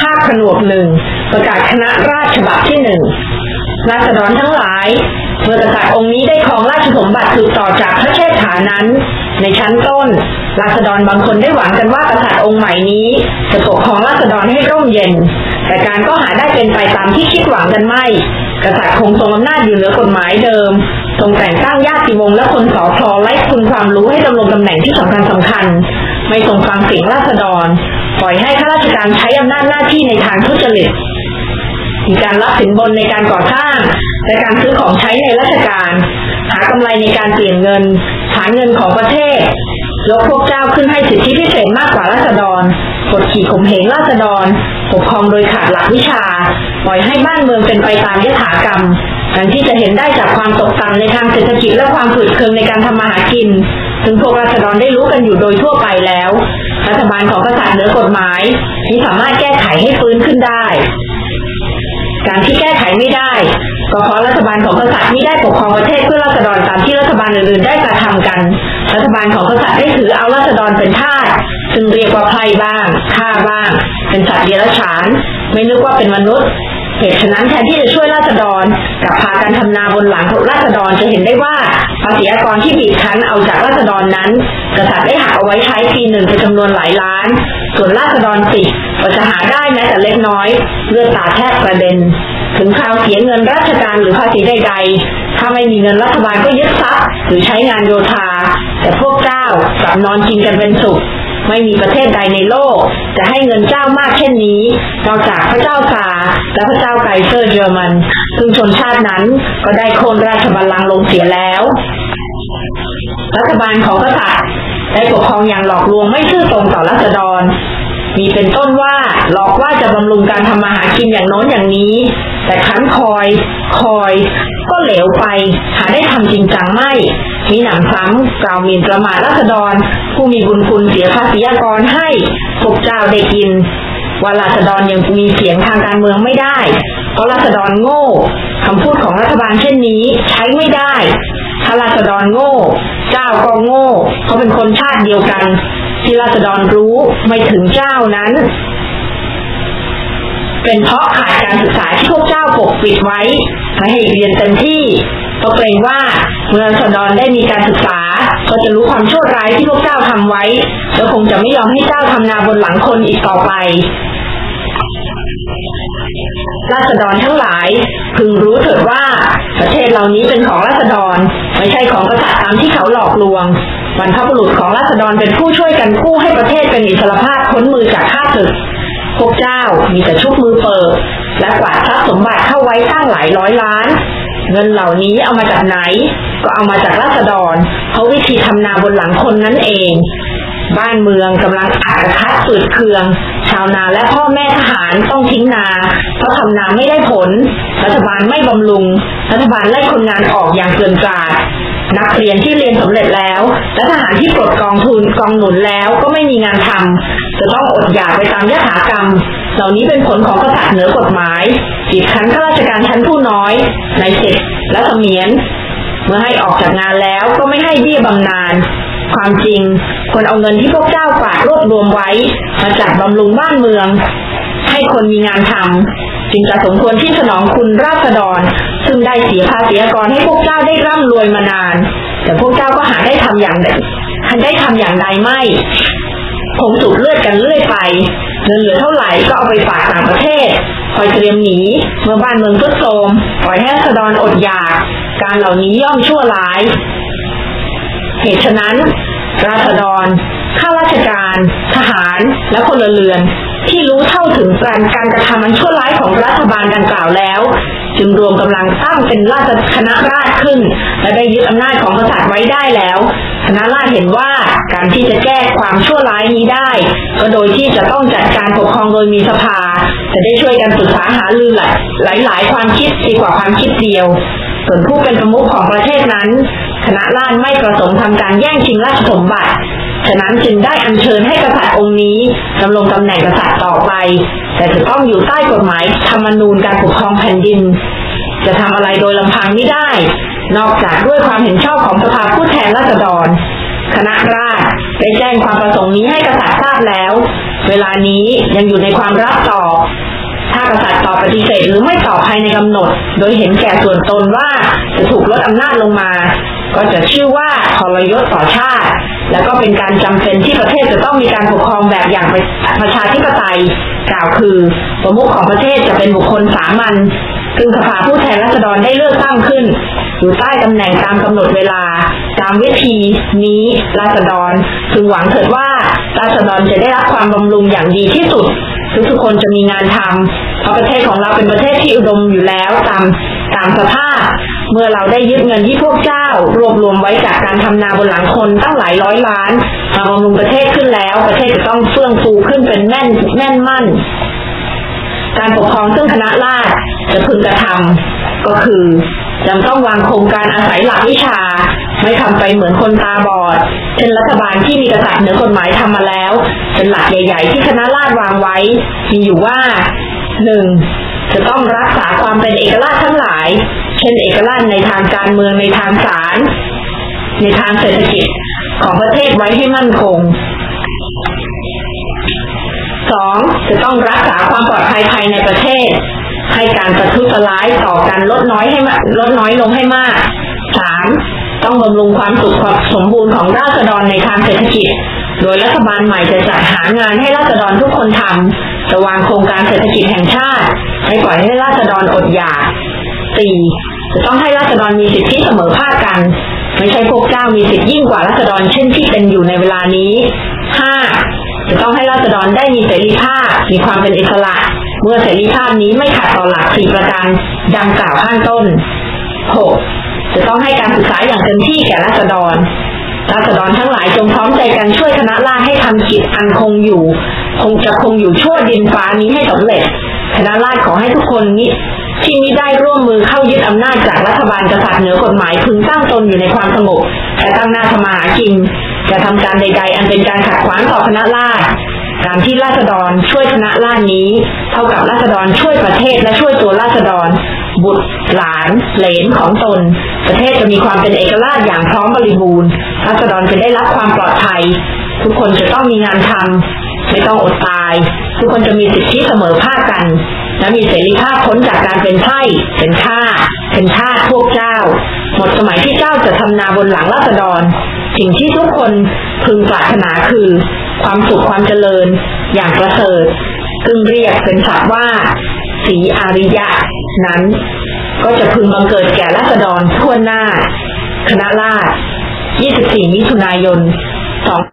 ภาคผนวกหนึ่งประกาศคณะราชฉบับที่หนึ่งราษฎรทั้งหลาย เมื่อกษัตริย์องค์นี้ได้ครองราชสมบัติสืบต่อจากพระเชษฐานั้น ในชั้นต้น ราษฎรบางคนได้หวังกันว่ากษัตริย์องค์ใหม่นี้ จะปกครองราษฎรให้ร่มเย็น แต่การก็หาได้เป็นไปตามที่คิดหวังกันไม่ กษัตริย์คงทรงอำนาจอยู่เหนือกฎหมายเดิม ทรงแต่งตั้งญาติวงศ์และคนสอพลอไล่คุณความรู้ให้ดำรงตำแหน่งที่สำคัญสำคัญ ไม่ทรงฟังเสียงราษฎร ปล่อยให้ข้าราชการใช้อำนาจหน้าที่ในทางทุจริตมีการรับสินบนในการก่อสร้างและการซื้อของใช้ในราชการ หากำไรในการเปลี่ยนเงินฐานเงินของประเทศยกพวกเจ้าขึ้นให้สิทธิพิเศษมากกว่าราษฎรกดขี่ข่มเหงราษฎรปกครองโดยขาดหลักวิชา ปล่อยให้บ้านเมืองเป็นไปตามยถากรรมดังที่จะเห็นได้จากความตกต่ำในทางเศรษฐกิจและความฝืดเคืองในการทำมาหากิน ถึงพวกราษฎรได้รู้กันอยู่โดยทั่วไปแล้ว รัฐบาลของกษัตริย์เหนือกฎหมายที่สามารถแก้ไขให้ฟื้นขึ้นได้ การที่แก้ไขไม่ได้ก็เพราะรัฐบาลของกษัตริย์ไม่ได้ปกครองประเทศเพื่อรัษฎรตามที่รัฐบาลอื่นๆได้กระทำกัน รัฐบาลของกษัตริย์ได้ถือเอารัษฎรเป็นทาสซึ่งเรียกว่าไพร่บ้างฆ่าบ้าง เป็นสัตว์เดรัจฉาน ไม่นึกว่าเป็นมนุษย์ เหตุฉะนั้นแทนที่จะช่วยราษฎรกับพาการทำนาบนหลังของราษฎรจะเห็นได้ว่าภาษีอากรที่บีบคั้นเอาจากราษฎรนั้น กษัตริย์ได้หักเอาไว้ใช้ปีหนึ่งเป็นจำนวนหลายล้าน ส่วนราษฎรติดก็จะหาได้แม้แต่เล็กน้อยเลือดตาแทบกระเด็น ถึงคราวเสียเงินราชการหรือภาษีใดๆถ้าไม่มีเงินรัฐบาลก็ยึดทรัพย์หรือใช้งานโยธาแต่พวกเจ้ากลับนอนกินกันเป็นสุข ไม่มีประเทศใดในโลก จะให้เงินเจ้ามากเช่นนี้ นอกจากพระเจ้าซาและพระเจ้าไกเซอร์เยอรมัน ซึ่งชนชาตินั้นก็ได้โค่นราชบัลลังก์ลงเสียแล้ว รัฐบาลของกษัตริย์ได้ปกครองอย่างหลอกลวงไม่ซื่อตรงต่อรัษฎร มีเป็นต้นว่าหลอกว่าจะบำรุงการทำมาหากินอย่างโน้นอย่างนี้ แต่คันคอย คอย ก็เหลวไป หาได้ทำจริงจังไม่ มีหนังซ้ำกล่าวหมิ่นประมาทรัษฎร ผู้มีบุญคุณเสียภาษีกรให้พวกเจ้าได้กินว่าราษฎรยังมีเสียงทางการเมืองไม่ได้ เพราะราษฎรโง่คำพูดของรัฐบาลเช่นนี้ใช้ไม่ได้ ถ้าราษฎรโง่ เจ้าก็โง่ เขาเป็นคนชาติเดียวกัน ที่ราษฎรรู้ไม่ถึงเจ้านั้น เป็นเพราะขาดการศึกษาที่พวกเจ้าปกปิดไว้ไม่ให้เรียนเต็มที่ก็เกรงว่าเมือราษฎรได้มีการศึกษา ก็จะรู้ความชั่วร้ายที่พวกเจ้าทำไว้ แล้วคงจะไม่ยอมให้เจ้าทำนาบนหลังคนอีกต่อไปราษฎรทั้งหลาย พึงรู้เถิดว่าประเทศเหล่านี้เป็นของราษฎร ไม่ใช่ของกษัตริย์ตามที่เขาหลอกลวงบรรพบุรุษของราษฎรเป็นผู้ช่วยกันกู้ให้ประเทศเป็นอิสรภาพพ้นมือจากข้าศึก พวกเจ้ามีแต่ชุบมือเปิด และกวาดทรัพย์สมบัติเข้าไว้ตั้งหลายร้อยล้าน เงินเหล่านี้เอามาจากไหน ก็เอามาจากราษฎรเพราะวิธีทำนาบนหลังคนนั่นเอง บ้านเมืองกำลังอักคัดสืดเคือง ชาวนาและพ่อแม่ทหารต้องทิ้งนาเพราะทำนาไม่ได้ผล รัฐบาลไม่บำรุง รัฐบาลไล่คนงานออกอย่างเกินกาดนักเรียนที่เรียนสำเร็จแล้ว และทหารที่ปลดกองทุนกองหนุนแล้วก็ไม่มีงานทำ ต้องอดอยากไปตามยถากรรม เหล่านี้เป็นผลของกษัตริย์เหนือกฎหมายจีบคั้นข้าราชการชั้นผู้น้อยในเสร็จและเสมียน เมื่อให้ออกจากงานแล้วก็ไม่ให้เบี้ยบำนาญความจริงควรเอาเงินที่พวกเจ้าฝากรวบรวมไว้ มาจัดบำรุงบ้านเมือง ให้คนมีงานทำจึงจะสมควรที่สนองคุณราษฎร ซึ่งได้เสียภาษีกรให้พวกเจ้าได้ร่ำรวยมานาน แต่พวกเจ้าก็หาได้ทำอย่างใดได้ทำอย่างใดไม่ ผงสูบเลือดกันเรื่อยไปเงินเหลือเท่าไหร่ก็เอาไปฝากต่างประเทศคอยเตรียมหนีเมื่อบ้านเมืองทุดโทมปล่อยให้สะดอนอดอยาก การเหล่านี้ย่อมชั่วร้าย เหตุฉะนั้น ราษฎรข้าราชการ ทหารและพลเรือน ที่รู้เท่าถึงการการกระทำมันชั่วร้ายของรัฐบาลดังกล่าวแล้ว จึงรวมกำลังตั้งเป็นราชคณะราษฎรขึ้น และได้ยึดอำนาจของกษัตริย์ไว้ได้แล้วคณะราษฎรเห็นว่าการที่จะแก้ความชั่วร้ายนี้ได้ ก็โดยที่จะต้องจัดการปกครองโดยมีสภา จะได้ช่วยกันปรึกษาหารือหลายหลายความคิดดีกว่าความคิดเดียว ส่วนผู้เป็นประมุขของประเทศนั้น คณะราษฎรไม่ประสงค์ทำการแย่งชิงราชสมบัติฉะนั้นจึงได้อัญเชิญให้ก รงนี้ดำรงตำแหน่งกษัตริย์ต่อไป แต่จะต้องอยู่ใต้กฎหมายธรรมนูญการปกครองแผ่นดิน จะทำอะไรโดยลำพังไม่ได้ นอกจากด้วยความเห็นชอบของสภาผู้แทนราษฎร คณะราษฎรได้แจ้งความประสงค์นี้ให้กษัตริย์ทราบแล้ว เวลานี้ยังอยู่ในความรับต่อถ้ากษัตริย์ตอบปฏิเสธหรือไม่ตอบภายในกำหนด โดยเห็นแก่ส่วนตนว่าจะถูกลดอำนาจลงมา ก็จะชื่อว่าทรยศต่อชาติ และก็เป็นการจำเป็นที่ประเทศจะต้องมีการปกครองแบบอย่างประชาธิปไตยกล่าวคือประมุขของประเทศจะเป็นบุคคลสามัญซึ่งสภาผู้แทนราษฎรได้เลือกตั้งขึ้น อยู่ใต้ตำแหน่งตามกำหนดเวลา ตามวิธีนี้ราษฎรพึงหวังเถิดว่าราษฎรจะได้รับความบำรุงอย่างดีที่สุด ทุกๆคนจะมีงานทำเพราะประเทศของเราเป็นประเทศที่อุดมอยู่แล้วตามตามสภาพ เมื่อเราได้ยึดเงินที่พวกเจ้า รวบรวมไว้จากการทำนาบนหลังคนตั้งหลายร้อยล้านมาบำรุงประเทศขึ้นแล้ว ประเทศจะต้องเฟื่องฟูขึ้นเป็นแน่นแน่นมั่น การปกครองซึ่งคณะราษฎรจะพึงกระทำก็คือจำต้องวางโครงการอาศัยหลักวิชา ไม่ทำไปเหมือนคนตาบอดเช่นรัฐบาลที่มีกษัตริย์เหนือกฎหมายทำมาแล้ว เป็นหลักใหญ่ ๆ ที่คณะราษฎรวางไว้ มีอยู่ว่าหนึ่งจะต้องรักษาความเป็นเอกราชทั้งหลาย เช่นเอกราชในทางการเมืองในทางศาลในทางเศรษฐกิจของประเทศไว้ให้มั่นคงสองจะต้องรักษาความปลอดภัยภายในประเทศ ให้การประทุษร้ายต่อการลดน้อยให้ลดน้อยลงให้มากสามต้องบำรุงความสุขความสมบูรณ์ของราษฎรในทางเศรษฐกิจ โดยรัฐบาลใหม่จะจัดหางานให้ราษฎรทุกคนทำจะวางโครงการเศรษฐกิจแห่งชาติไม่ปล่อยให้ราษฎรอดอยาก สี่จะต้องให้ราษฎรมีสิทธิเสมอภาคกัน ไม่ใช่พวกเจ้ามีสิทธิยิ่งกว่าราษฎรเช่นที่เป็นอยู่ในเวลานี้ห้าจะต้องให้ราษฎรได้มีเสรีภาพ มีความเป็นอิสระ เมื่อเสรีภาพนี้ไม่ขัดต่อหลักสี่ประการดังกล่าวข้างต้น 6. จะต้องให้การศึกษาอย่างเต็มที่แก่ราษฎรราษฎรทั้งหลายจงพร้อมใจกันช่วยคณะราษฎรให้ทำกิจอันคงอยู่ คงจะคงอยู่ชั่วดินฟ้านี้ให้สำเร็จ คณะราษฎรขอให้ทุกคนนี้ ที่มิได้ร่วมมือเข้ายึดอำนาจจากรัฐบาลกษัตริย์เหนือกฎหมายพึงตั้งตนอยู่ในความสงบและตั้งหน้าทำมาหากินจะทำการใด ๆ อันเป็นการขัดขวางต่อคณะราษฎรการที่ราษฎรช่วยคณะราษฎรนี้ เท่ากับราษฎรช่วยประเทศและช่วยตัวราษฎร บุตร หลานเหลนของตน ประเทศจะมีความเป็นเอกราชอย่างพร้อมบริบูรณ์ราษฎรจะได้รับความปลอดภัย ทุกคนจะต้องมีงานทำ ไม่ต้องอดตาย ทุกคนจะมีสิทธิเสมอภาคกัน และมีเสรีภาพพ้นจากการเป็นไพ่เป็นข้าเป็นทาสพวกเจ้า หมดสมัยที่เจ้าจะทำนาบนหลังราษฎร สิ่งที่ทุกคนพึงปรารถนาคือ ความสุขความเจริญ อย่างประเสริฐซึ่งเรียกเป็นศัพท์ว่า สีอาริยะ นั้น ก็จะพึงบังเกิดแก่ราษฎรทั่วหน้า คณะราษฎร24 มิถุนายน2